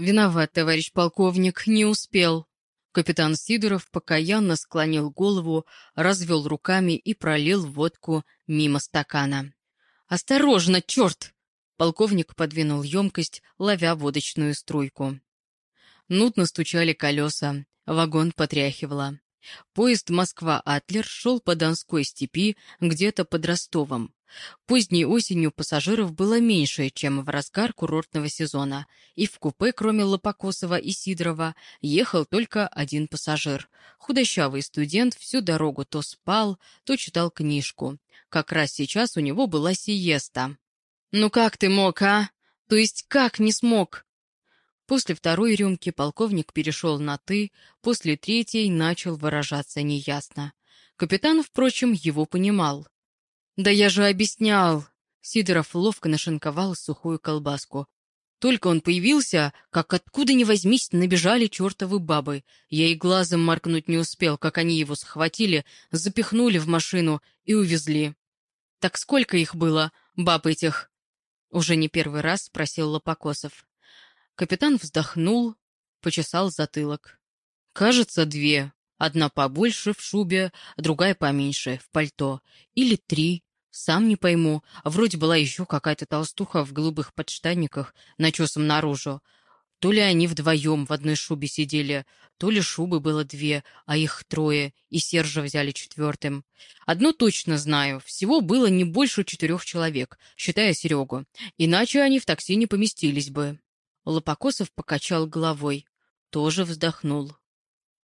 «Виноват, товарищ полковник, не успел». Капитан Сидоров покаянно склонил голову, развел руками и пролил водку мимо стакана. «Осторожно, черт!» Полковник подвинул емкость, ловя водочную струйку. Нутно стучали колеса, вагон потряхивало. Поезд Москва-Атлер шел по Донской степи где-то под Ростовом. Поздней осенью пассажиров было меньше, чем в разгар курортного сезона, и в купе, кроме Лопокосова и Сидорова, ехал только один пассажир. Худощавый студент всю дорогу то спал, то читал книжку. Как раз сейчас у него была сиеста. «Ну как ты мог, а? То есть как не смог?» После второй рюмки полковник перешел на «ты», после третьей начал выражаться неясно. Капитан, впрочем, его понимал. «Да я же объяснял!» Сидоров ловко нашинковал сухую колбаску. Только он появился, как откуда ни возьмись, набежали чертовы бабы. Я и глазом моркнуть не успел, как они его схватили, запихнули в машину и увезли. «Так сколько их было, баб этих?» Уже не первый раз спросил Лопокосов. Капитан вздохнул, почесал затылок. «Кажется, две. Одна побольше в шубе, другая поменьше, в пальто. Или три. Сам не пойму. Вроде была еще какая-то толстуха в голубых подштанниках, начесом наружу. То ли они вдвоем в одной шубе сидели, то ли шубы было две, а их трое, и Сержа взяли четвертым. Одно точно знаю, всего было не больше четырех человек, считая Серегу, иначе они в такси не поместились бы. Лопокосов покачал головой. Тоже вздохнул.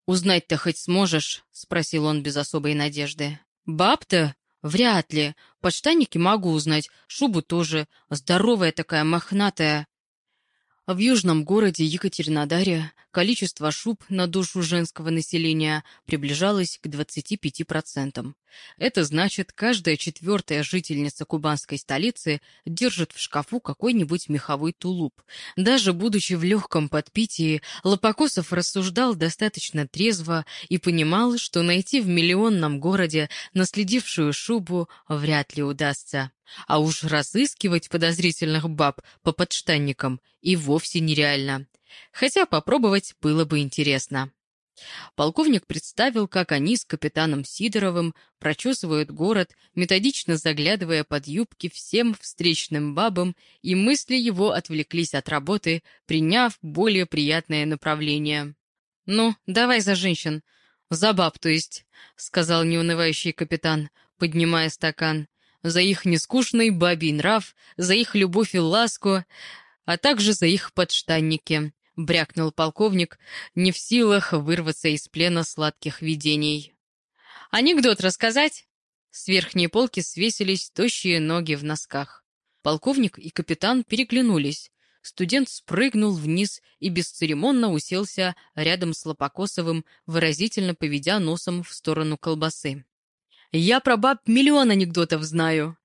«Узнать-то хоть сможешь?» — спросил он без особой надежды. «Баб-то? Вряд ли. Подштанники могу узнать, шубу тоже. Здоровая такая, мохнатая. В южном городе Екатеринодаре количество шуб на душу женского населения приближалось к 25%. Это значит, каждая четвертая жительница кубанской столицы держит в шкафу какой-нибудь меховой тулуп. Даже будучи в легком подпитии, Лопокосов рассуждал достаточно трезво и понимал, что найти в миллионном городе наследившую шубу вряд ли удастся. А уж разыскивать подозрительных баб по подштанникам и вовсе нереально. Хотя попробовать было бы интересно. Полковник представил, как они с капитаном Сидоровым прочесывают город, методично заглядывая под юбки всем встречным бабам, и мысли его отвлеклись от работы, приняв более приятное направление. «Ну, давай за женщин. За баб, то есть», — сказал неунывающий капитан, поднимая стакан за их нескучный бабий нрав, за их любовь и ласку, а также за их подштанники», — брякнул полковник, не в силах вырваться из плена сладких видений. «Анекдот рассказать?» С верхней полки свесились тощие ноги в носках. Полковник и капитан переглянулись. Студент спрыгнул вниз и бесцеремонно уселся рядом с Лопокосовым, выразительно поведя носом в сторону колбасы. Я про баб миллион анекдотов знаю.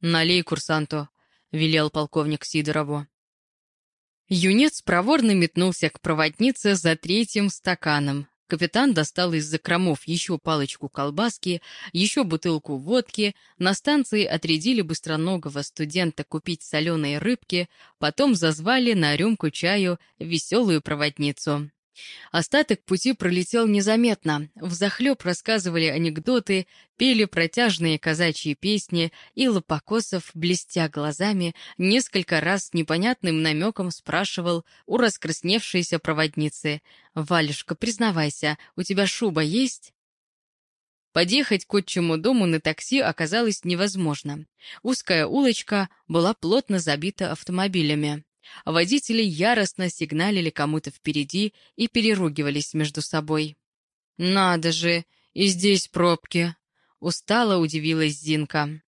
Налей курсанту, велел полковник Сидорову. Юнец проворно метнулся к проводнице за третьим стаканом. Капитан достал из закромов еще палочку колбаски, еще бутылку водки, на станции отрядили быстроногого студента купить соленые рыбки, потом зазвали на рюмку чаю веселую проводницу. Остаток пути пролетел незаметно. Взахлеб рассказывали анекдоты, пели протяжные казачьи песни, и Лопокосов, блестя глазами, несколько раз непонятным намеком спрашивал у раскрасневшейся проводницы. «Валюшка, признавайся, у тебя шуба есть?» Подъехать к отчему дому на такси оказалось невозможно. Узкая улочка была плотно забита автомобилями. Водители яростно сигналили кому-то впереди и переругивались между собой. «Надо же, и здесь пробки!» — устало удивилась Зинка.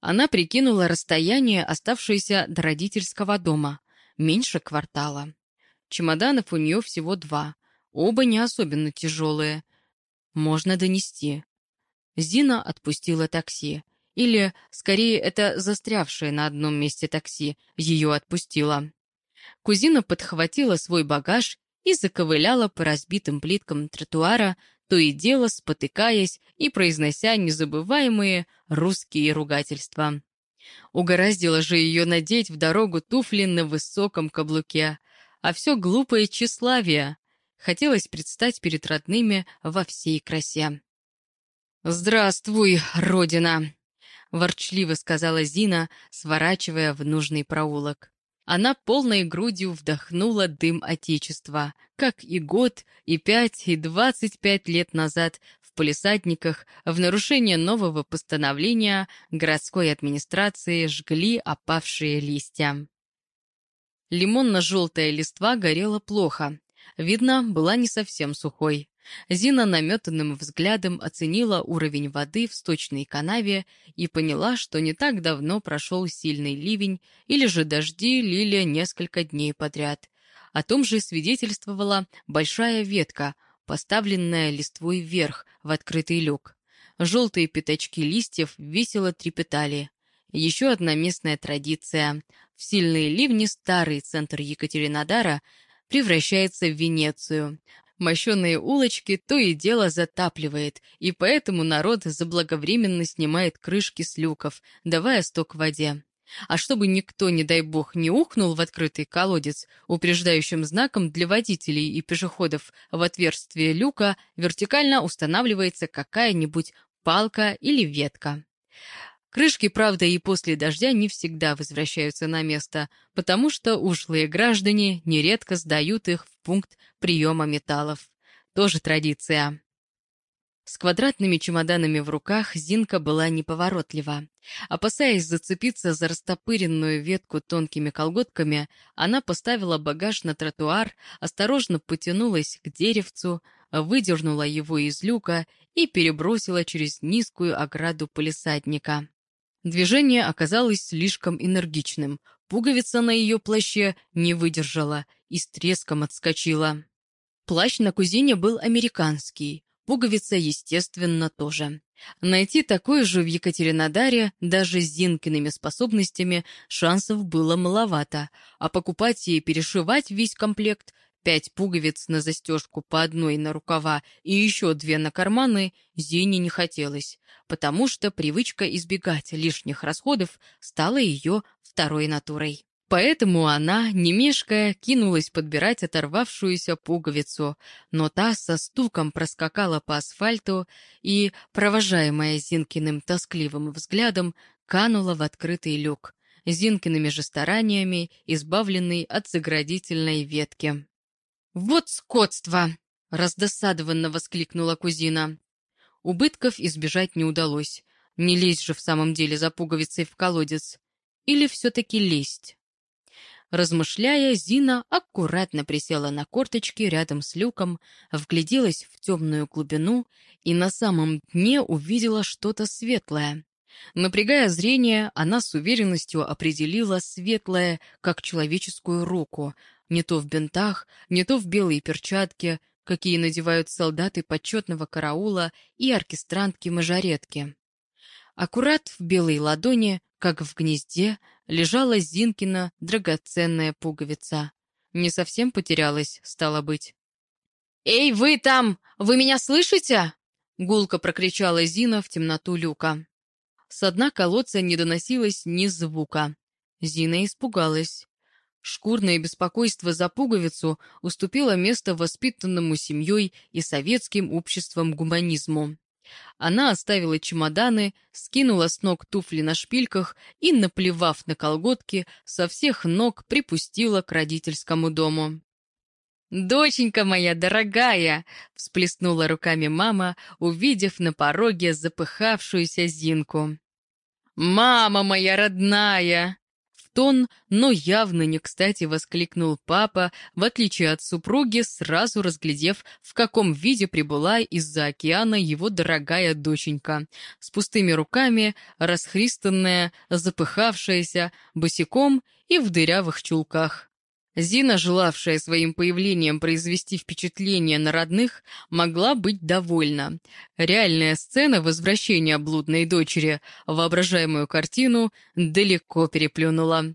Она прикинула расстояние, оставшееся до родительского дома, меньше квартала. Чемоданов у нее всего два, оба не особенно тяжелые. Можно донести. Зина отпустила такси. Или, скорее, это застрявшее на одном месте такси ее отпустило. Кузина подхватила свой багаж и заковыляла по разбитым плиткам тротуара, то и дело спотыкаясь и произнося незабываемые русские ругательства. Угораздило же ее надеть в дорогу туфли на высоком каблуке. а все глупое тщеславие. Хотелось предстать перед родными во всей красе. «Здравствуй, Родина!» — ворчливо сказала Зина, сворачивая в нужный проулок. Она полной грудью вдохнула дым Отечества, как и год, и пять, и двадцать пять лет назад в полисадниках в нарушение нового постановления городской администрации жгли опавшие листья. Лимонно-желтая листва горела плохо. Видно, была не совсем сухой. Зина наметанным взглядом оценила уровень воды в сточной канаве и поняла, что не так давно прошел сильный ливень или же дожди лили несколько дней подряд. О том же свидетельствовала большая ветка, поставленная листвой вверх в открытый люк. Желтые пятачки листьев весело трепетали. Еще одна местная традиция. В сильные ливни старый центр Екатеринодара превращается в Венецию. Мощенные улочки то и дело затапливает, и поэтому народ заблаговременно снимает крышки с люков, давая сток воде. А чтобы никто, не дай бог, не ухнул в открытый колодец, упреждающим знаком для водителей и пешеходов в отверстие люка вертикально устанавливается какая-нибудь палка или ветка. Крышки, правда, и после дождя не всегда возвращаются на место, потому что ушлые граждане нередко сдают их в пункт приема металлов. Тоже традиция. С квадратными чемоданами в руках Зинка была неповоротлива. Опасаясь зацепиться за растопыренную ветку тонкими колготками, она поставила багаж на тротуар, осторожно потянулась к деревцу, выдернула его из люка и перебросила через низкую ограду полисадника. Движение оказалось слишком энергичным. Пуговица на ее плаще не выдержала и с треском отскочила. Плащ на кузине был американский, пуговица, естественно, тоже. Найти такой же в Екатеринодаре даже с Зинкиными способностями шансов было маловато, а покупать и перешивать весь комплект пять пуговиц на застежку по одной на рукава и еще две на карманы Зине не хотелось, потому что привычка избегать лишних расходов стала ее второй натурой. Поэтому она, не мешкая, кинулась подбирать оторвавшуюся пуговицу, но та со стуком проскакала по асфальту и, провожаемая Зинкиным тоскливым взглядом, канула в открытый люк, Зинкиными же стараниями, избавленный от заградительной ветки. «Вот скотство!» — раздосадованно воскликнула кузина. Убытков избежать не удалось. Не лезть же в самом деле за пуговицей в колодец. Или все-таки лезть? Размышляя, Зина аккуратно присела на корточки рядом с люком, вгляделась в темную глубину и на самом дне увидела что-то светлое. Напрягая зрение, она с уверенностью определила светлое, как человеческую руку, не то в бинтах, не то в белые перчатки, какие надевают солдаты почетного караула и оркестрантки-мажоретки. Аккурат в белой ладони, как в гнезде, лежала Зинкина драгоценная пуговица. Не совсем потерялась, стало быть. «Эй, вы там! Вы меня слышите?» Гулко прокричала Зина в темноту люка. С дна колодца не доносилось ни звука. Зина испугалась. Шкурное беспокойство за пуговицу уступило место воспитанному семьей и советским обществом гуманизму. Она оставила чемоданы, скинула с ног туфли на шпильках и, наплевав на колготки, со всех ног припустила к родительскому дому. «Доченька моя дорогая!» — всплеснула руками мама, увидев на пороге запыхавшуюся Зинку. «Мама моя родная!» Тон, но явно не кстати воскликнул папа, в отличие от супруги, сразу разглядев, в каком виде прибыла из-за океана его дорогая доченька. С пустыми руками, расхристанная, запыхавшаяся, босиком и в дырявых чулках. Зина, желавшая своим появлением произвести впечатление на родных, могла быть довольна. Реальная сцена возвращения блудной дочери, воображаемую картину, далеко переплюнула.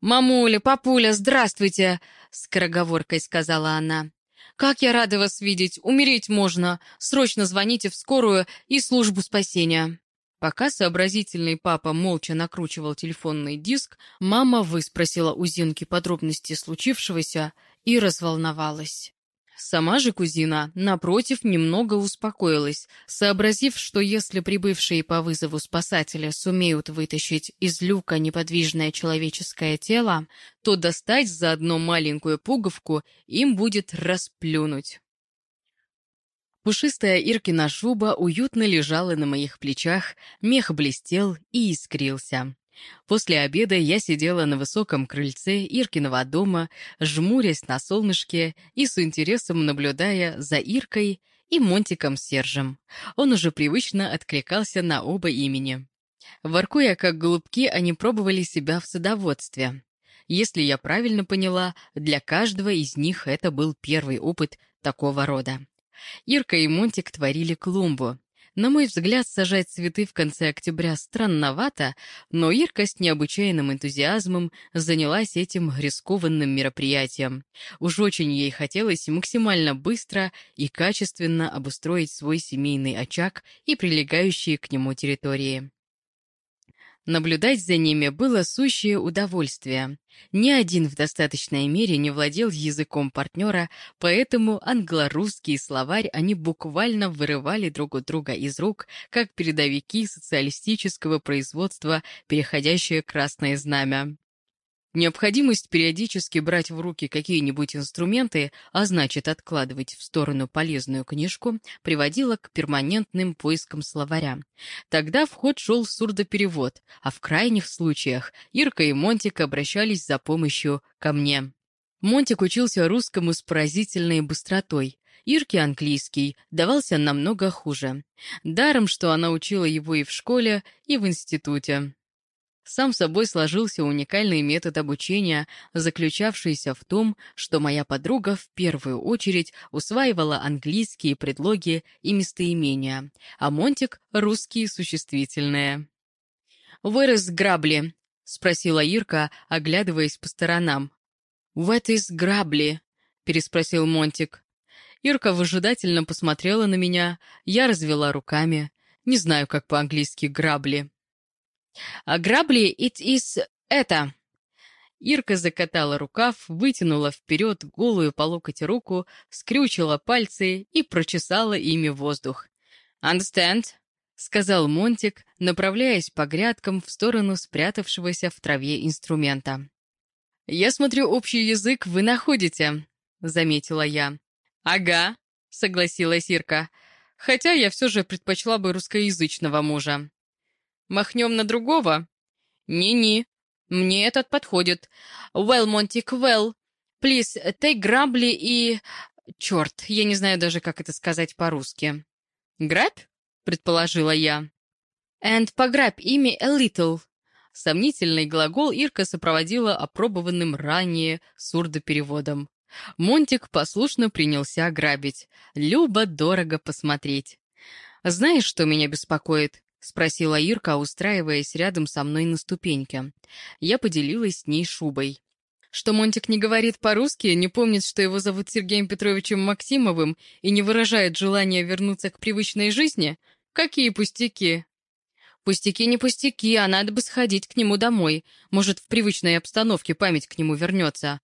«Мамуля, папуля, здравствуйте!» — скороговоркой сказала она. «Как я рада вас видеть! Умереть можно! Срочно звоните в скорую и службу спасения!» Пока сообразительный папа молча накручивал телефонный диск, мама выспросила у Зинки подробности случившегося и разволновалась. Сама же кузина, напротив, немного успокоилась, сообразив, что если прибывшие по вызову спасатели сумеют вытащить из люка неподвижное человеческое тело, то достать заодно маленькую пуговку им будет расплюнуть. Пушистая Иркина шуба уютно лежала на моих плечах, мех блестел и искрился. После обеда я сидела на высоком крыльце Иркиного дома, жмурясь на солнышке и с интересом наблюдая за Иркой и Монтиком Сержем. Он уже привычно откликался на оба имени. Воркуя как голубки, они пробовали себя в садоводстве. Если я правильно поняла, для каждого из них это был первый опыт такого рода. Ирка и Монтик творили клумбу, на мой взгляд, сажать цветы в конце октября странновато, но Ирка с необычайным энтузиазмом занялась этим рискованным мероприятием. Уж очень ей хотелось максимально быстро и качественно обустроить свой семейный очаг и прилегающие к нему территории. Наблюдать за ними было сущее удовольствие. Ни один в достаточной мере не владел языком партнера, поэтому англо-русский словарь они буквально вырывали друг у друга из рук, как передовики социалистического производства, переходящее красное знамя. Необходимость периодически брать в руки какие-нибудь инструменты, а значит откладывать в сторону полезную книжку, приводила к перманентным поискам словаря. Тогда в ход шел сурдоперевод, а в крайних случаях Ирка и Монтик обращались за помощью ко мне. Монтик учился русскому с поразительной быстротой. Ирке английский давался намного хуже. Даром, что она учила его и в школе, и в институте. Сам собой сложился уникальный метод обучения, заключавшийся в том, что моя подруга в первую очередь усваивала английские предлоги и местоимения, а Монтик — русские существительные. «Вырос грабли?» — спросила Ирка, оглядываясь по сторонам. «What is грабли?» — переспросил Монтик. Ирка выжидательно посмотрела на меня, я развела руками. Не знаю, как по-английски «грабли». А грабли it is это. Ирка закатала рукав, вытянула вперед голую по локоть руку, скрючила пальцы и прочесала ими воздух. «Understand?» — сказал Монтик, направляясь по грядкам в сторону спрятавшегося в траве инструмента. «Я смотрю, общий язык вы находите», — заметила я. «Ага», — согласилась Ирка, «хотя я все же предпочла бы русскоязычного мужа». Махнем на другого? Не-не, мне этот подходит. Well, Монтик, well. Please, take грабли и... Черт, я не знаю даже, как это сказать по-русски. Грабь? Предположила я. And пограбь ими a little. Сомнительный глагол Ирка сопроводила опробованным ранее сурдопереводом. Монтик послушно принялся грабить. Любо-дорого посмотреть. Знаешь, что меня беспокоит? — спросила Ирка, устраиваясь рядом со мной на ступеньке. Я поделилась с ней шубой. Что Монтик не говорит по-русски, не помнит, что его зовут Сергеем Петровичем Максимовым и не выражает желания вернуться к привычной жизни? Какие пустяки! Пустяки не пустяки, а надо бы сходить к нему домой. Может, в привычной обстановке память к нему вернется.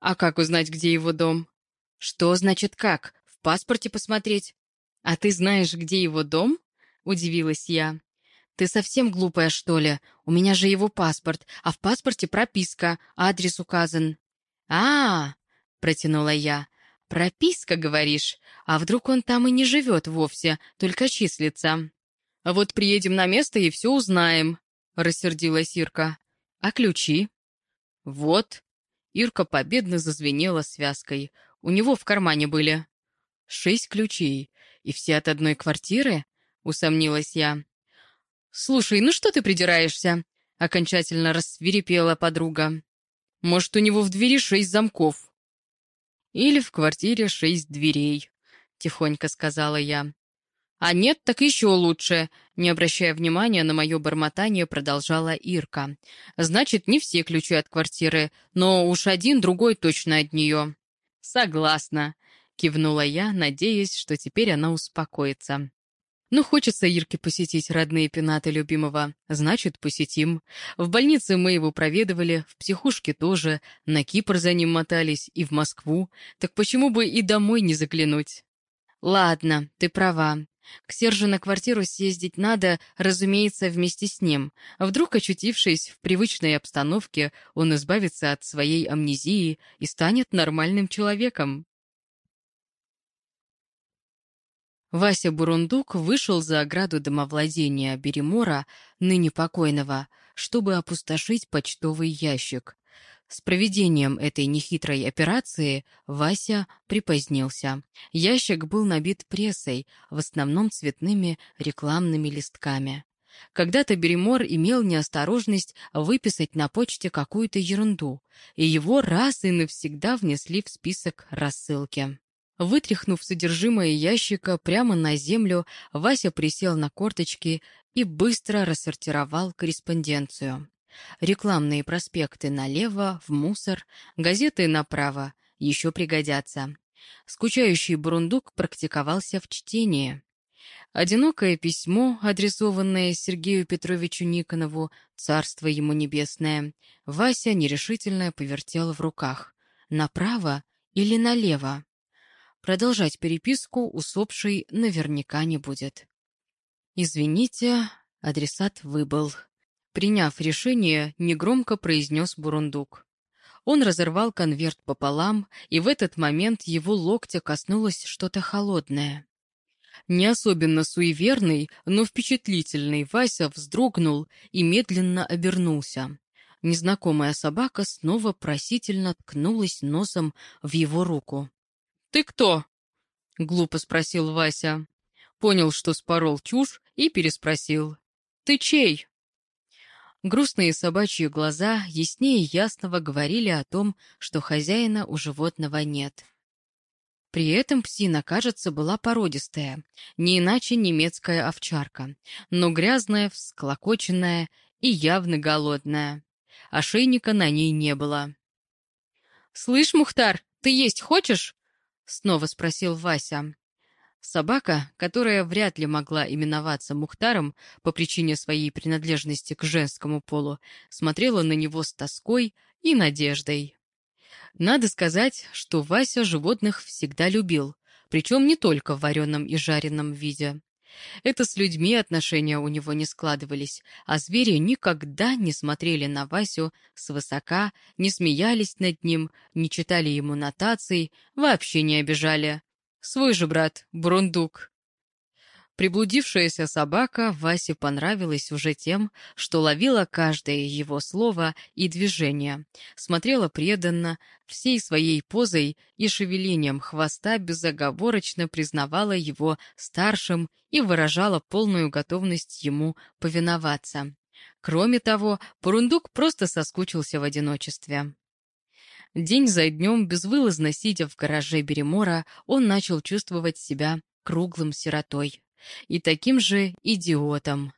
А как узнать, где его дом? Что значит как? В паспорте посмотреть? А ты знаешь, где его дом? — удивилась я. «Ты совсем глупая, что ли? У меня же его паспорт, а в паспорте прописка, адрес указан». «А, -а, -а протянула я. «Прописка, говоришь? А вдруг он там и не живет вовсе, только числится?» «А вот приедем на место и все узнаем», — рассердилась Ирка. «А ключи?» «Вот». Ирка победно зазвенела связкой. У него в кармане были. «Шесть ключей. И все от одной квартиры?» — усомнилась я. «Слушай, ну что ты придираешься?» — окончательно рассвирепела подруга. «Может, у него в двери шесть замков?» «Или в квартире шесть дверей», — тихонько сказала я. «А нет, так еще лучше», — не обращая внимания на мое бормотание, продолжала Ирка. «Значит, не все ключи от квартиры, но уж один, другой точно от нее». «Согласна», — кивнула я, надеясь, что теперь она успокоится. Ну, хочется Ирке посетить родные пенаты любимого. Значит, посетим. В больнице мы его проведывали, в психушке тоже, на Кипр за ним мотались и в Москву. Так почему бы и домой не заглянуть? Ладно, ты права. К Сержу на квартиру съездить надо, разумеется, вместе с ним. Вдруг, очутившись в привычной обстановке, он избавится от своей амнезии и станет нормальным человеком. Вася Бурундук вышел за ограду домовладения Беремора, ныне покойного, чтобы опустошить почтовый ящик. С проведением этой нехитрой операции Вася припозднился. Ящик был набит прессой, в основном цветными рекламными листками. Когда-то Беремор имел неосторожность выписать на почте какую-то ерунду, и его раз и навсегда внесли в список рассылки. Вытряхнув содержимое ящика прямо на землю, Вася присел на корточки и быстро рассортировал корреспонденцию. Рекламные проспекты налево, в мусор, газеты направо, еще пригодятся. Скучающий бурундук практиковался в чтении. Одинокое письмо, адресованное Сергею Петровичу Никонову, царство ему небесное, Вася нерешительно повертел в руках. Направо или налево? Продолжать переписку усопший наверняка не будет. «Извините, адресат выбыл». Приняв решение, негромко произнес Бурундук. Он разорвал конверт пополам, и в этот момент его локтя коснулось что-то холодное. Не особенно суеверный, но впечатлительный Вася вздрогнул и медленно обернулся. Незнакомая собака снова просительно ткнулась носом в его руку. «Ты кто?» — глупо спросил Вася. Понял, что спорол чушь, и переспросил. «Ты чей?» Грустные собачьи глаза яснее ясного говорили о том, что хозяина у животного нет. При этом псина, кажется, была породистая, не иначе немецкая овчарка, но грязная, всклокоченная и явно голодная. Ошейника на ней не было. «Слышь, Мухтар, ты есть хочешь?» — снова спросил Вася. Собака, которая вряд ли могла именоваться Мухтаром по причине своей принадлежности к женскому полу, смотрела на него с тоской и надеждой. Надо сказать, что Вася животных всегда любил, причем не только в вареном и жареном виде. Это с людьми отношения у него не складывались, а звери никогда не смотрели на Васю свысока, не смеялись над ним, не читали ему нотаций, вообще не обижали. Свой же брат, Бурундук. Приблудившаяся собака Васе понравилась уже тем, что ловила каждое его слово и движение, смотрела преданно, всей своей позой и шевелением хвоста безоговорочно признавала его старшим и выражала полную готовность ему повиноваться. Кроме того, Бурундук просто соскучился в одиночестве. День за днем, безвылазно сидя в гараже Беремора, он начал чувствовать себя круглым сиротой и таким же идиотом.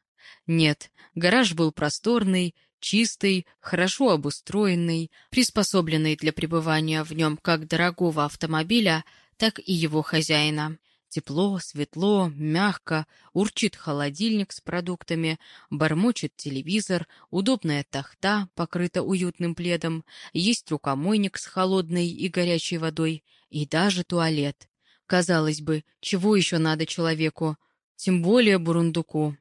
Нет, гараж был просторный, чистый, хорошо обустроенный, приспособленный для пребывания в нем как дорогого автомобиля, так и его хозяина. Тепло, светло, мягко, урчит холодильник с продуктами, бормочет телевизор, удобная тахта, покрыта уютным пледом, есть рукомойник с холодной и горячей водой и даже туалет. Казалось бы, чего еще надо человеку? Тем более бурундуку.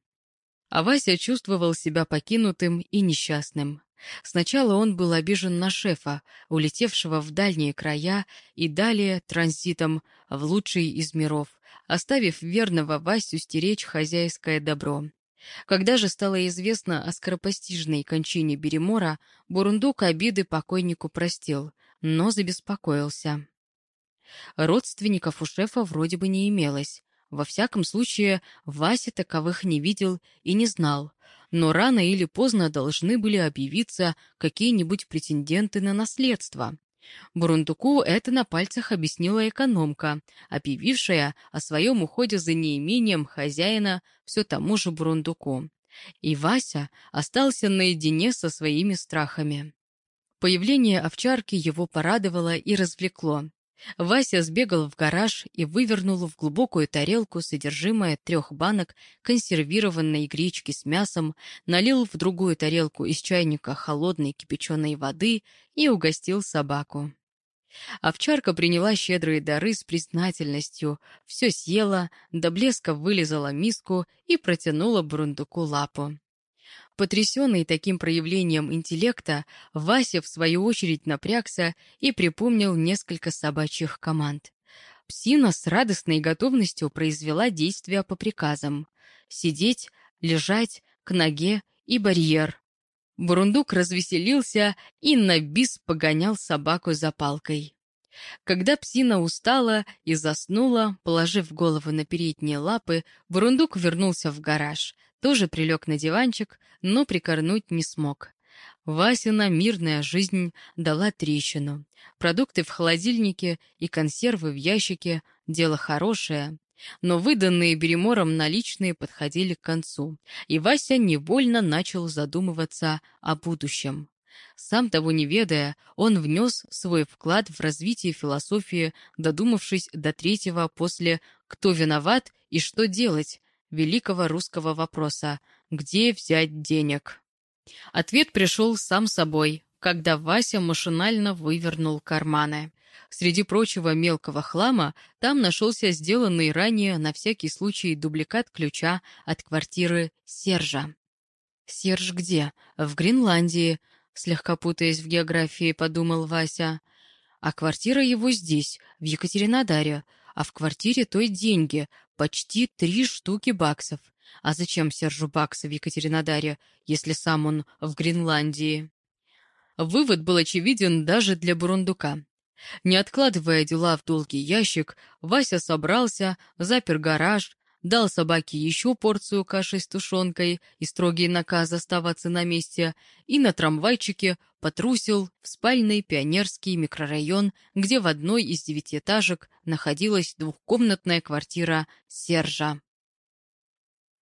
А Вася чувствовал себя покинутым и несчастным. Сначала он был обижен на шефа, улетевшего в дальние края и далее транзитом в лучший из миров, оставив верного Васю стеречь хозяйское добро. Когда же стало известно о скоропостижной кончине Беремора, Бурундук обиды покойнику простил, но забеспокоился. Родственников у шефа вроде бы не имелось, во всяком случае, Вася таковых не видел и не знал, но рано или поздно должны были объявиться какие-нибудь претенденты на наследство. Бурундуку это на пальцах объяснила экономка, объявившая о своем уходе за неимением хозяина все тому же Бурундуку. И Вася остался наедине со своими страхами. Появление овчарки его порадовало и развлекло. Вася сбегал в гараж и вывернул в глубокую тарелку содержимое трех банок консервированной гречки с мясом, налил в другую тарелку из чайника холодной кипяченой воды и угостил собаку. Овчарка приняла щедрые дары с признательностью, все съела, до блеска вылезала миску и протянула бурундуку лапу. Потрясенный таким проявлением интеллекта, Вася, в свою очередь, напрягся и припомнил несколько собачьих команд. Псина с радостной готовностью произвела действия по приказам. Сидеть, лежать, к ноге и барьер. Бурундук развеселился и на бис погонял собаку за палкой. Когда псина устала и заснула, положив голову на передние лапы, Бурундук вернулся в гараж, тоже прилег на диванчик, но прикорнуть не смог. Васина мирная жизнь дала трещину. Продукты в холодильнике и консервы в ящике — дело хорошее. Но выданные Беремором наличные подходили к концу, и Вася невольно начал задумываться о будущем. Сам того не ведая, он внес свой вклад в развитие философии, додумавшись до третьего после «Кто виноват и что делать?» Великого русского вопроса «Где взять денег?». Ответ пришел сам собой, когда Вася машинально вывернул карманы. Среди прочего мелкого хлама там нашелся сделанный ранее на всякий случай дубликат ключа от квартиры Сержа. «Серж где? В Гренландии», — слегка путаясь в географии, подумал Вася. «А квартира его здесь, в Екатеринодаре, а в квартире той деньги, почти три штуки баксов. А зачем Сержу баксы в Екатеринодаре, если сам он в Гренландии?» Вывод был очевиден даже для Бурундука. Не откладывая дела в долгий ящик, Вася собрался, запер гараж, дал собаке еще порцию каши с тушенкой и строгий наказ оставаться на месте, и на трамвайчике потрусил в спальный пионерский микрорайон, где в одной из девятиэтажек находилась двухкомнатная квартира Сержа.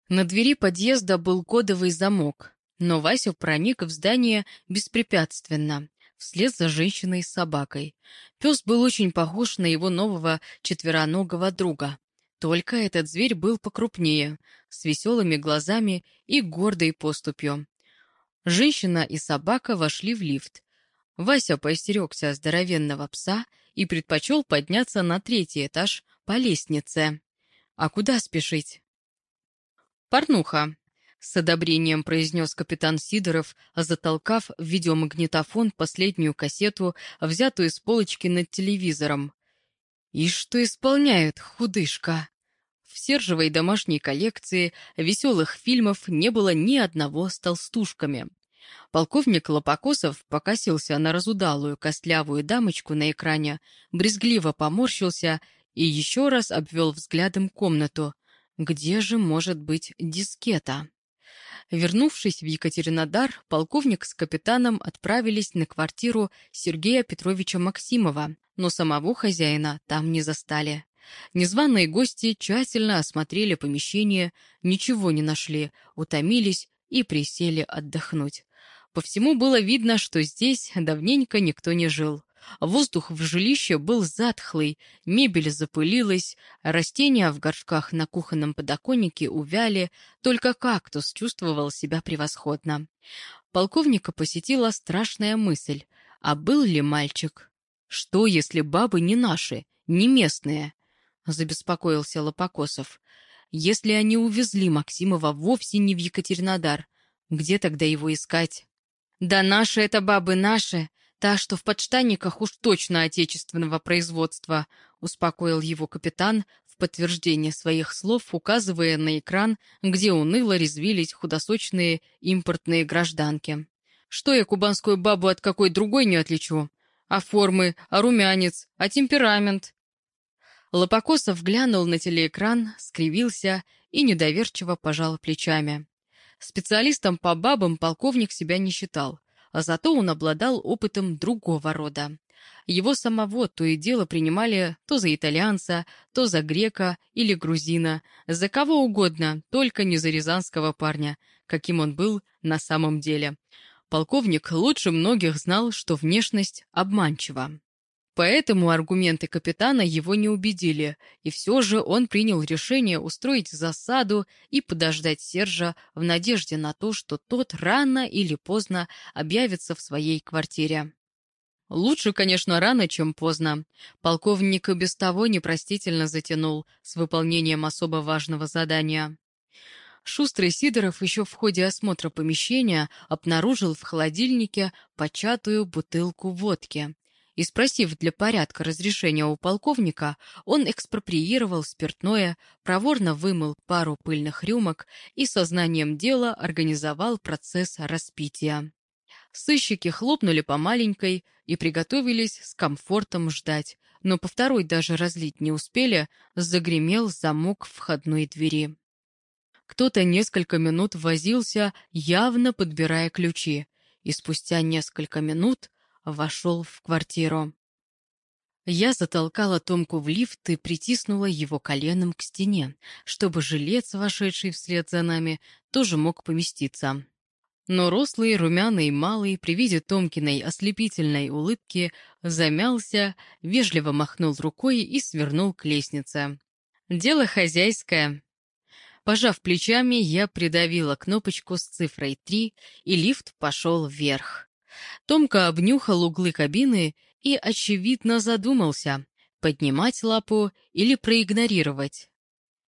На двери подъезда был кодовый замок, но Вася проник в здание беспрепятственно вслед за женщиной с собакой. Пес был очень похож на его нового четвероногого друга. Только этот зверь был покрупнее, с веселыми глазами и гордой поступью. Женщина и собака вошли в лифт. Вася поистерегся здоровенного пса и предпочел подняться на третий этаж по лестнице. А куда спешить? «Порнуха», с одобрением произнес капитан Сидоров, затолкав в видеомагнитофон последнюю кассету, взятую с полочки над телевизором. «И что исполняет худышка?» В Сержевой домашней коллекции веселых фильмов не было ни одного с толстушками. Полковник Лопокосов покосился на разудалую костлявую дамочку на экране, брезгливо поморщился и еще раз обвел взглядом комнату. Где же может быть дискета? Вернувшись в Екатеринодар, полковник с капитаном отправились на квартиру Сергея Петровича Максимова, но самого хозяина там не застали. Незваные гости тщательно осмотрели помещение, ничего не нашли, утомились и присели отдохнуть. По всему было видно, что здесь давненько никто не жил. Воздух в жилище был затхлый, мебель запылилась, растения в горшках на кухонном подоконнике увяли, только кактус чувствовал себя превосходно. Полковника посетила страшная мысль. А был ли мальчик? Что, если бабы не наши, не местные? Забеспокоился Лопокосов. Если они увезли Максимова вовсе не в Екатеринодар, где тогда его искать? Да наши это бабы наши, «Та, что в подштанниках, уж точно отечественного производства», — успокоил его капитан в подтверждение своих слов, указывая на экран, где уныло резвились худосочные импортные гражданки. «Что я кубанскую бабу от какой другой не отличу? А формы, а румянец, а темперамент?» Лопокосов глянул на телеэкран, скривился и недоверчиво пожал плечами. Специалистом по бабам полковник себя не считал а зато он обладал опытом другого рода. Его самого то и дело принимали то за итальянца, то за грека или грузина, за кого угодно, только не за рязанского парня, каким он был на самом деле. Полковник лучше многих знал, что внешность обманчива. Поэтому аргументы капитана его не убедили, и все же он принял решение устроить засаду и подождать Сержа в надежде на то, что тот рано или поздно объявится в своей квартире. Лучше, конечно, рано, чем поздно. Полковник и без того непростительно затянул с выполнением особо важного задания. Шустрый Сидоров еще в ходе осмотра помещения обнаружил в холодильнике початую бутылку водки. И спросив для порядка разрешения у полковника, он экспроприировал спиртное, проворно вымыл пару пыльных рюмок и сознанием дела организовал процесс распития. Сыщики хлопнули по маленькой и приготовились с комфортом ждать, но по второй даже разлить не успели, загремел замок входной двери. Кто-то несколько минут возился, явно подбирая ключи, и спустя несколько минут вошел в квартиру. Я затолкала Томку в лифт и притиснула его коленом к стене, чтобы жилец, вошедший вслед за нами, тоже мог поместиться. Но рослый, румяный, малый, при виде Томкиной ослепительной улыбки, замялся, вежливо махнул рукой и свернул к лестнице. «Дело хозяйское». Пожав плечами, я придавила кнопочку с цифрой 3, и лифт пошел вверх. Томка обнюхал углы кабины и, очевидно, задумался, поднимать лапу или проигнорировать.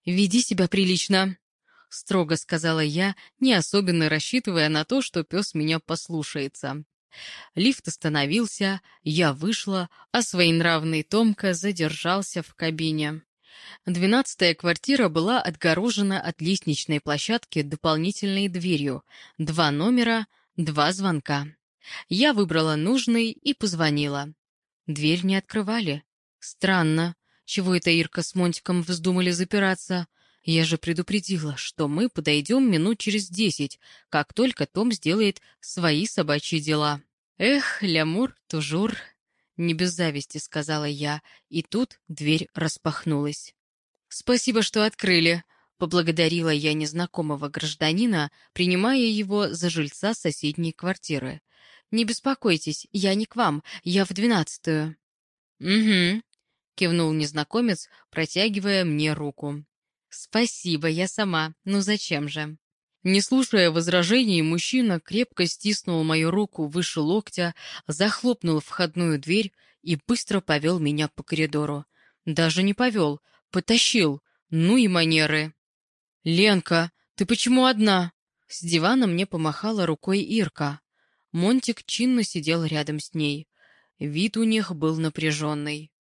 «Веди себя прилично», — строго сказала я, не особенно рассчитывая на то, что пес меня послушается. Лифт остановился, я вышла, а своенравный Томка задержался в кабине. Двенадцатая квартира была отгорожена от лестничной площадки дополнительной дверью. Два номера, два звонка. Я выбрала нужный и позвонила. Дверь не открывали. Странно. Чего это Ирка с Монтиком вздумали запираться? Я же предупредила, что мы подойдем минут через десять, как только Том сделает свои собачьи дела. Эх, лямур, тужур. Не без зависти, сказала я, и тут дверь распахнулась. Спасибо, что открыли. Поблагодарила я незнакомого гражданина, принимая его за жильца соседней квартиры. «Не беспокойтесь, я не к вам, я в двенадцатую». «Угу», — кивнул незнакомец, протягивая мне руку. «Спасибо, я сама. Ну зачем же?» Не слушая возражений, мужчина крепко стиснул мою руку выше локтя, захлопнул входную дверь и быстро повел меня по коридору. Даже не повел, потащил. Ну и манеры. «Ленка, ты почему одна?» С дивана мне помахала рукой Ирка. Монтик чинно сидел рядом с ней. Вид у них был напряженный.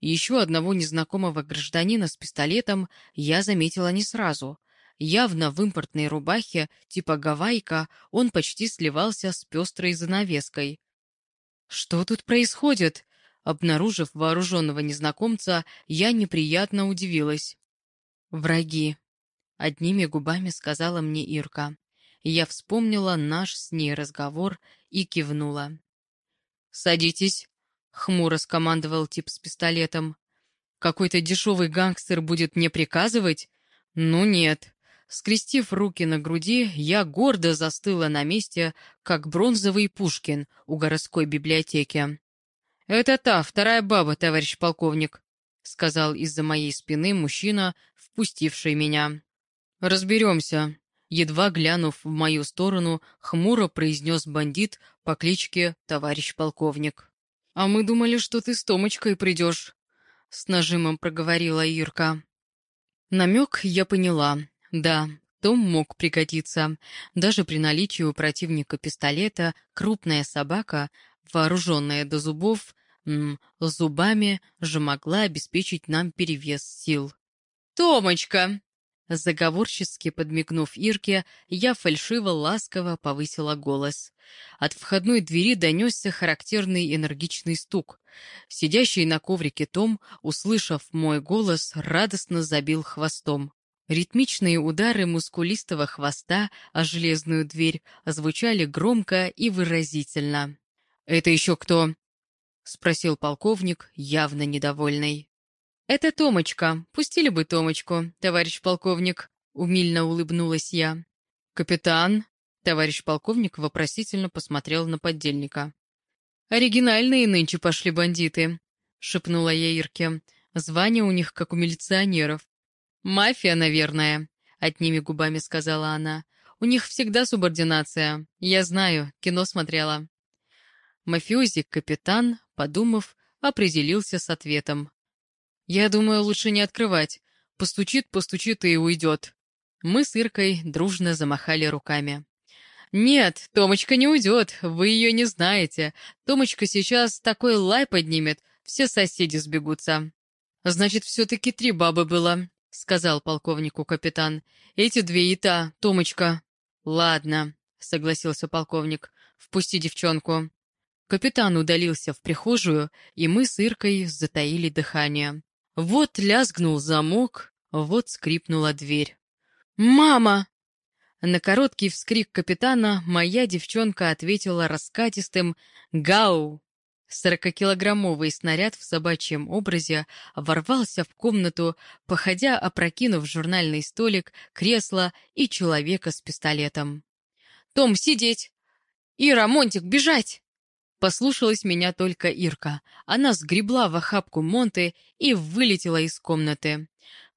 Еще одного незнакомого гражданина с пистолетом я заметила не сразу. Явно в импортной рубахе, типа гавайка, он почти сливался с пестрой занавеской. «Что тут происходит?» Обнаружив вооруженного незнакомца, я неприятно удивилась. «Враги», — одними губами сказала мне Ирка. Я вспомнила наш с ней разговор и кивнула. «Садитесь», Хмуро скомандовал тип с пистолетом. «Какой-то дешевый гангстер будет мне приказывать? Ну нет». Скрестив руки на груди, я гордо застыла на месте, как бронзовый Пушкин у городской библиотеки. «Это та, вторая баба, товарищ полковник», — сказал из-за моей спины мужчина, впустивший меня. «Разберемся», — едва глянув в мою сторону, хмуро произнес бандит по кличке товарищ полковник. «А мы думали, что ты с Томочкой придешь», — с нажимом проговорила Ирка. Намек я поняла. Да, Том мог пригодиться. Даже при наличии у противника пистолета крупная собака, вооруженная до зубов, м, зубами, же могла обеспечить нам перевес сил. «Томочка!» Заговорчески подмигнув Ирке, я фальшиво-ласково повысила голос. От входной двери донесся характерный энергичный стук. Сидящий на коврике Том, услышав мой голос, радостно забил хвостом. Ритмичные удары мускулистого хвоста о железную дверь звучали громко и выразительно. «Это еще кто?» — спросил полковник, явно недовольный. «Это Томочка. Пустили бы Томочку, товарищ полковник», — умильно улыбнулась я. «Капитан?» — товарищ полковник вопросительно посмотрел на поддельника. «Оригинальные нынче пошли бандиты», шепнула я Ирке. «Звание у них, как у милиционеров». «Мафия, наверное», — одними губами сказала она. «У них всегда субординация. Я знаю, кино смотрела». Мафиози-капитан, подумав, определился с ответом. «Я думаю, лучше не открывать. Постучит, постучит и уйдет». Мы с Иркой дружно замахали руками. «Нет, Томочка не уйдет, вы ее не знаете. Томочка сейчас такой лай поднимет, все соседи сбегутся». «Значит, все-таки три бабы было», — сказал полковнику капитан. «Эти две и та, Томочка». «Ладно», — согласился полковник, — «впусти девчонку». Капитан удалился в прихожую, и мы с Иркой затаили дыхание. Вот лязгнул замок, вот скрипнула дверь. «Мама!» На короткий вскрик капитана моя девчонка ответила раскатистым «Гау!». Сорокакилограммовый снаряд в собачьем образе ворвался в комнату, походя, опрокинув журнальный столик, кресло и человека с пистолетом. «Том, сидеть! Ира, Монтик, бежать!» Послушалась меня только Ирка. Она сгребла в охапку Монты и вылетела из комнаты.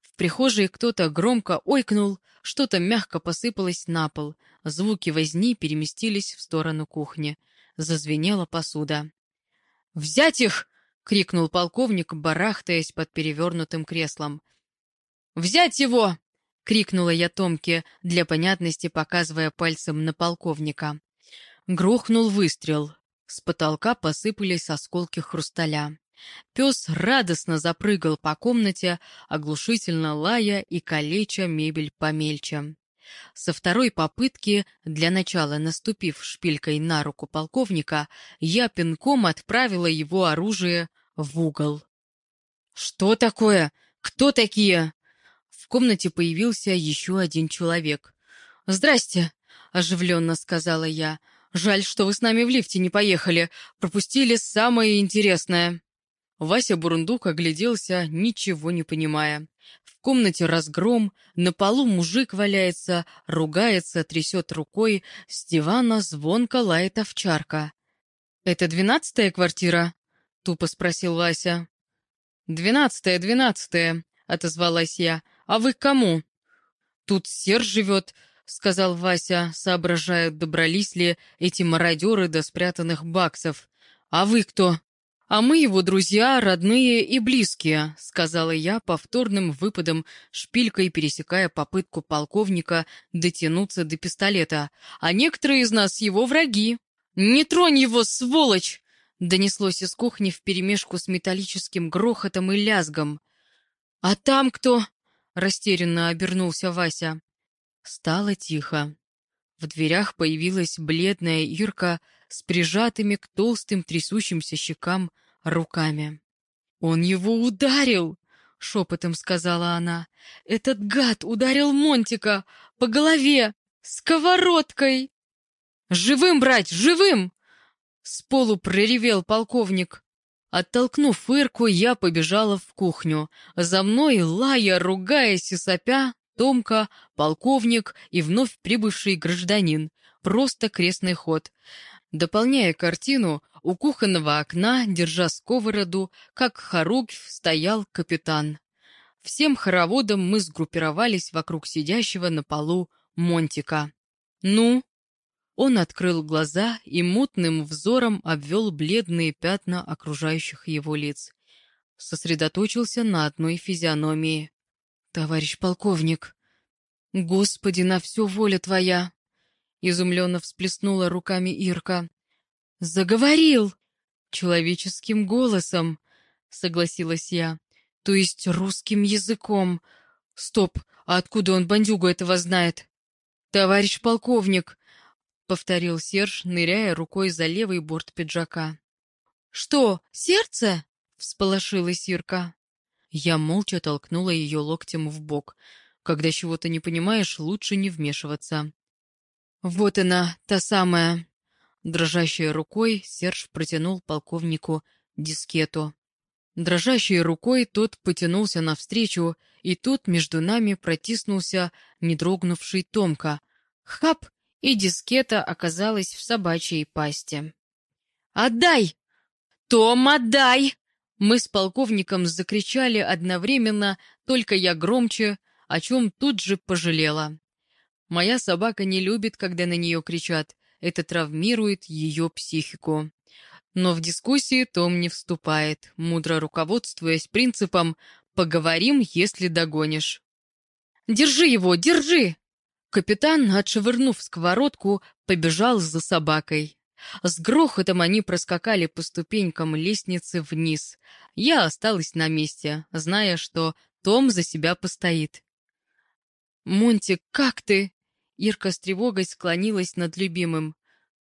В прихожей кто-то громко ойкнул, что-то мягко посыпалось на пол. Звуки возни переместились в сторону кухни. Зазвенела посуда. «Взять их!» — крикнул полковник, барахтаясь под перевернутым креслом. «Взять его!» — крикнула я Томке, для понятности показывая пальцем на полковника. Грохнул выстрел. С потолка посыпались осколки хрусталя. Пес радостно запрыгал по комнате, оглушительно лая и калеча мебель помельче. Со второй попытки, для начала наступив шпилькой на руку полковника, я пинком отправила его оружие в угол. «Что такое? Кто такие?» В комнате появился еще один человек. «Здрасте», — оживленно сказала я. Жаль, что вы с нами в лифте не поехали. Пропустили самое интересное». Вася Бурундук огляделся, ничего не понимая. В комнате разгром, на полу мужик валяется, ругается, трясет рукой, с дивана звонко лает овчарка. «Это двенадцатая квартира?» — тупо спросил Вася. «Двенадцатая, двенадцатая», — отозвалась я. «А вы к кому?» «Тут Серж живет, — сказал Вася, соображая, добрались ли эти мародеры до спрятанных баксов. «А вы кто?» «А мы его друзья, родные и близкие», — сказала я повторным выпадом, шпилькой пересекая попытку полковника дотянуться до пистолета. «А некоторые из нас его враги». «Не тронь его, сволочь!» — донеслось из кухни вперемешку с металлическим грохотом и лязгом. «А там кто?» — растерянно обернулся Вася. Стало тихо. В дверях появилась бледная Ирка с прижатыми к толстым трясущимся щекам руками. «Он его ударил!» — шепотом сказала она. «Этот гад ударил Монтика по голове сковородкой!» «Живым брать, живым!» С полу проревел полковник. Оттолкнув Ирку, я побежала в кухню. За мной, лая, ругаясь и сопя, Томка, полковник и вновь прибывший гражданин. Просто крестный ход. Дополняя картину, у кухонного окна, держа сковороду, как хоругвь, стоял капитан. Всем хороводом мы сгруппировались вокруг сидящего на полу Монтика. «Ну?» Он открыл глаза и мутным взором обвел бледные пятна окружающих его лиц. Сосредоточился на одной физиономии. «Товарищ полковник!» «Господи, на все воля твоя!» Изумленно всплеснула руками Ирка. «Заговорил!» «Человеческим голосом!» Согласилась я. «То есть русским языком!» «Стоп! А откуда он бандюгу этого знает?» «Товарищ полковник!» — повторил Серж, ныряя рукой за левый борт пиджака. «Что, сердце?» — всполошилась Ирка. Я молча толкнула ее локтем в бок. Когда чего-то не понимаешь, лучше не вмешиваться. «Вот она, та самая!» Дрожащей рукой Серж протянул полковнику дискету. Дрожащей рукой тот потянулся навстречу, и тут между нами протиснулся недрогнувший Томка. Хап! И дискета оказалась в собачьей пасти. «Отдай! Том, отдай!» Мы с полковником закричали одновременно, только я громче, о чем тут же пожалела. Моя собака не любит, когда на нее кричат. Это травмирует ее психику. Но в дискуссии Том не вступает, мудро руководствуясь принципом «поговорим, если догонишь». «Держи его, держи!» Капитан, отшвырнув сковородку, побежал за собакой. С грохотом они проскакали по ступенькам лестницы вниз. Я осталась на месте, зная, что Том за себя постоит. «Монти, как ты?» Ирка с тревогой склонилась над любимым.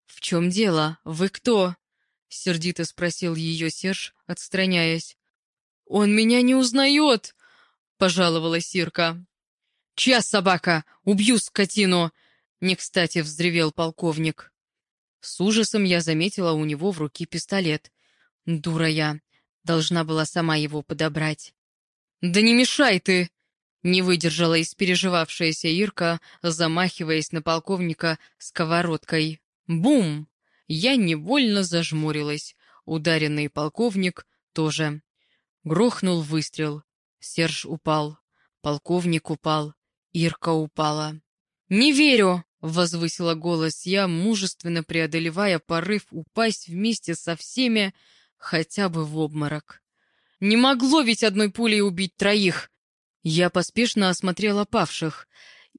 «В чем дело? Вы кто?» — сердито спросил ее Серж, отстраняясь. «Он меня не узнает!» — пожаловалась Ирка. «Чья собака? Убью скотину!» — не кстати вздревел полковник. С ужасом я заметила у него в руке пистолет. Дура я. Должна была сама его подобрать. «Да не мешай ты!» Не выдержала испереживавшаяся Ирка, замахиваясь на полковника сковородкой. Бум! Я невольно зажмурилась. Ударенный полковник тоже. Грохнул выстрел. Серж упал. Полковник упал. Ирка упала. «Не верю!» — возвысила голос я, мужественно преодолевая порыв упасть вместе со всеми хотя бы в обморок. «Не могло ведь одной пулей убить троих!» Я поспешно осмотрела павших.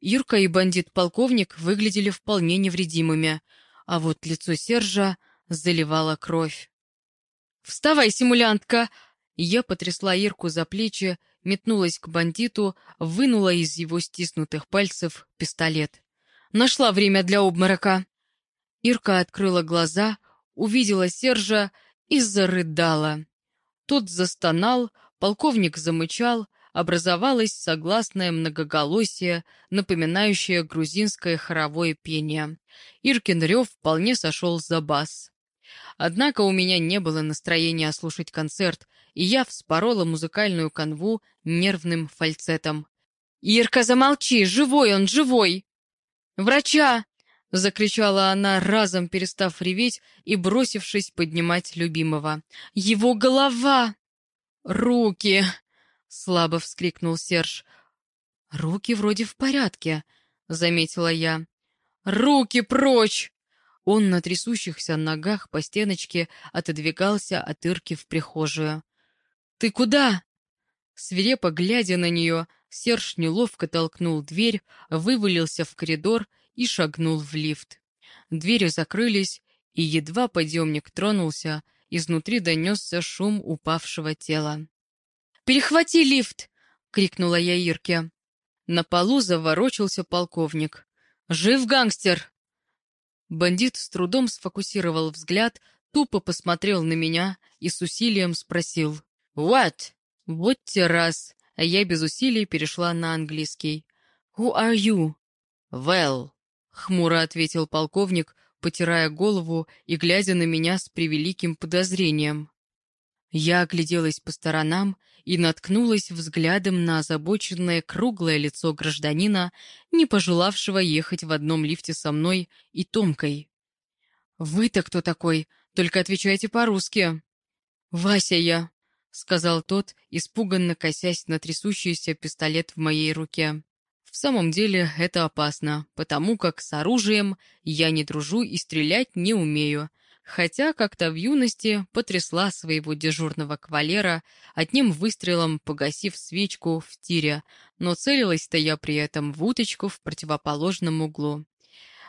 Юрка и бандит-полковник выглядели вполне невредимыми, а вот лицо Сержа заливала кровь. «Вставай, симулянтка!» Я потрясла Ирку за плечи, метнулась к бандиту, вынула из его стиснутых пальцев пистолет. «Нашла время для обморока!» Ирка открыла глаза, увидела Сержа и зарыдала. Тот застонал, полковник замычал, образовалось согласное многоголосие, напоминающее грузинское хоровое пение. Иркин рев вполне сошел за бас. Однако у меня не было настроения слушать концерт, и я вспорола музыкальную канву нервным фальцетом. «Ирка, замолчи! Живой он, живой!» «Врача!» — закричала она, разом перестав реветь и бросившись поднимать любимого. «Его голова!» «Руки!» слабо вскрикнул Серж. Руки вроде в порядке, заметила я. Руки прочь! Он на трясущихся ногах по стеночке отодвигался от Ирки в прихожую. «Ты куда?» Свирепо глядя на нее, Серж неловко толкнул дверь, вывалился в коридор и шагнул в лифт. Двери закрылись, и едва подъемник тронулся, изнутри донесся шум упавшего тела. «Перехвати лифт!» — крикнула я Ирке. На полу заворочился полковник. «Жив гангстер!» Бандит с трудом сфокусировал взгляд, тупо посмотрел на меня и с усилием спросил. «What?» «Вот те раз!» Я без усилий перешла на английский. «Who are you?» «Well», — хмуро ответил полковник, потирая голову и глядя на меня с превеликим подозрением. Я огляделась по сторонам и наткнулась взглядом на озабоченное круглое лицо гражданина, не пожелавшего ехать в одном лифте со мной и Томкой. «Вы-то кто такой? Только отвечайте по-русски». «Вася я», — сказал тот, испуганно косясь на трясущийся пистолет в моей руке. В самом деле это опасно, потому как с оружием я не дружу и стрелять не умею, хотя как-то в юности потрясла своего дежурного кавалера, одним выстрелом погасив свечку в тире, но целилась-то я при этом в уточку в противоположном углу.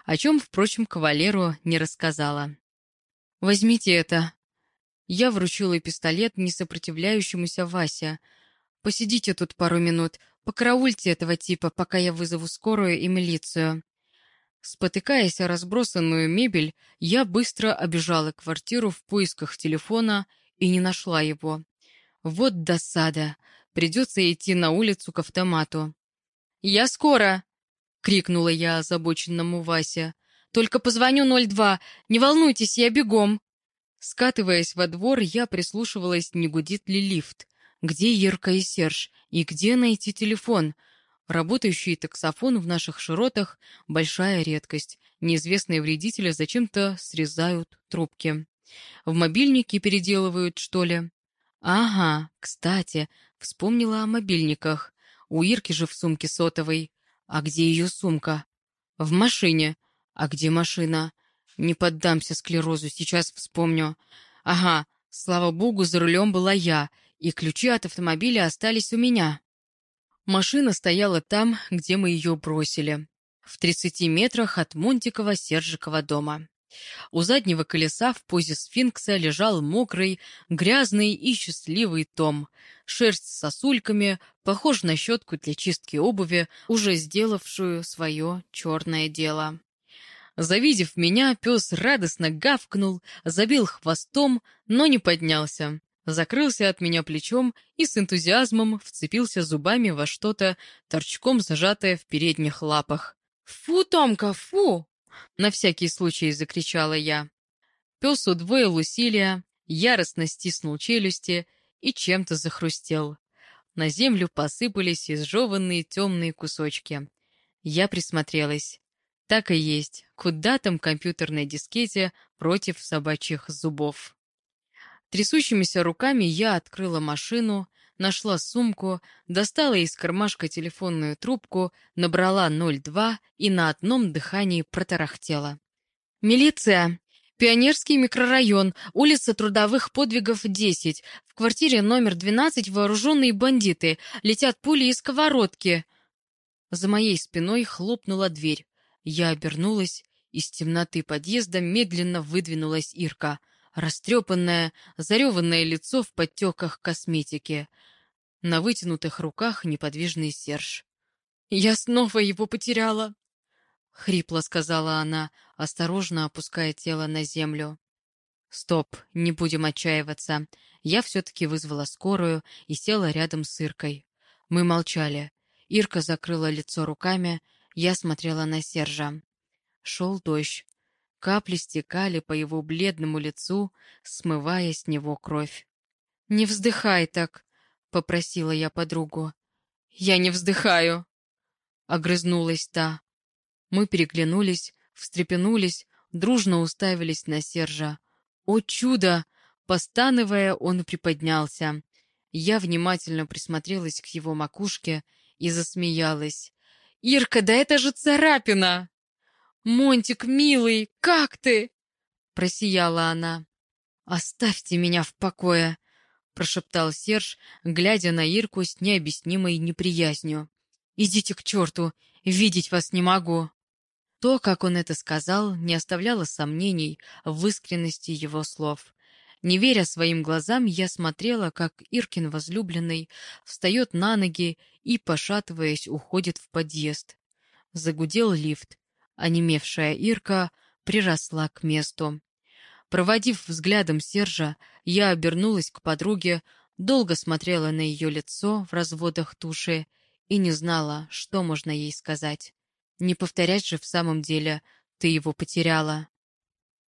О чем, впрочем, кавалеру не рассказала. «Возьмите это». Я вручила пистолет несопротивляющемуся Васе. «Посидите тут пару минут, покараульте этого типа, пока я вызову скорую и милицию». Спотыкаясь о разбросанную мебель, я быстро обежала квартиру в поисках телефона и не нашла его. Вот досада. Придется идти на улицу к автомату. «Я скоро!» — крикнула я озабоченному Васе. «Только позвоню 02. Не волнуйтесь, я бегом!» Скатываясь во двор, я прислушивалась, не гудит ли лифт. Где Ерка и Серж? И где найти телефон? Работающий таксофон в наших широтах – большая редкость. Неизвестные вредители зачем-то срезают трубки. В мобильнике переделывают, что ли? Ага, кстати, вспомнила о мобильниках. У Ирки же в сумке сотовой. А где ее сумка? В машине. А где машина? Не поддамся склерозу, сейчас вспомню. Ага, слава богу, за рулем была я, и ключи от автомобиля остались у меня. Машина стояла там, где мы ее бросили, в 30 метрах от Монтикова-Сержикова дома. У заднего колеса в позе сфинкса лежал мокрый, грязный и счастливый Том. Шерсть с сосульками, похож на щетку для чистки обуви, уже сделавшую свое черное дело. Завидев меня, пес радостно гавкнул, забил хвостом, но не поднялся. Закрылся от меня плечом и с энтузиазмом вцепился зубами во что-то, торчком зажатое в передних лапах. «Фу, Томка, фу!» — на всякий случай закричала я. Пес удвоил усилия, яростно стиснул челюсти и чем-то захрустел. На землю посыпались изжеванные темные кусочки. Я присмотрелась. Так и есть. Куда там компьютерной дискете против собачьих зубов? Трясущимися руками я открыла машину, нашла сумку, достала из кармашка телефонную трубку, набрала 02 и на одном дыхании протарахтела. «Милиция! Пионерский микрорайон, улица Трудовых подвигов, 10. В квартире номер 12 вооруженные бандиты. Летят пули из сковородки». За моей спиной хлопнула дверь. Я обернулась, из темноты подъезда медленно выдвинулась Ирка. Растрепанное, зареванное лицо в подтеках косметики. На вытянутых руках неподвижный Серж. «Я снова его потеряла!» — хрипло сказала она, осторожно опуская тело на землю. «Стоп, не будем отчаиваться. Я все-таки вызвала скорую и села рядом с Иркой. Мы молчали. Ирка закрыла лицо руками, я смотрела на Сержа. Шел дождь. Капли стекали по его бледному лицу, смывая с него кровь. «Не вздыхай так», — попросила я подругу. «Я не вздыхаю», — огрызнулась та. Мы переглянулись, встрепенулись, дружно уставились на Сержа. «О чудо!» Постанывая, он приподнялся. Я внимательно присмотрелась к его макушке и засмеялась. «Ирка, да это же царапина!» «Монтик, милый, как ты?» — просияла она. «Оставьте меня в покое!» — прошептал Серж, глядя на Ирку с необъяснимой неприязнью. «Идите к черту! Видеть вас не могу!» То, как он это сказал, не оставляло сомнений в искренности его слов. Не веря своим глазам, я смотрела, как Иркин возлюбленный встает на ноги и, пошатываясь, уходит в подъезд. Загудел лифт. Онемевшая Ирка приросла к месту. Проводив взглядом Сержа, я обернулась к подруге, долго смотрела на ее лицо в разводах туши и не знала, что можно ей сказать. Не повторять же в самом деле, ты его потеряла.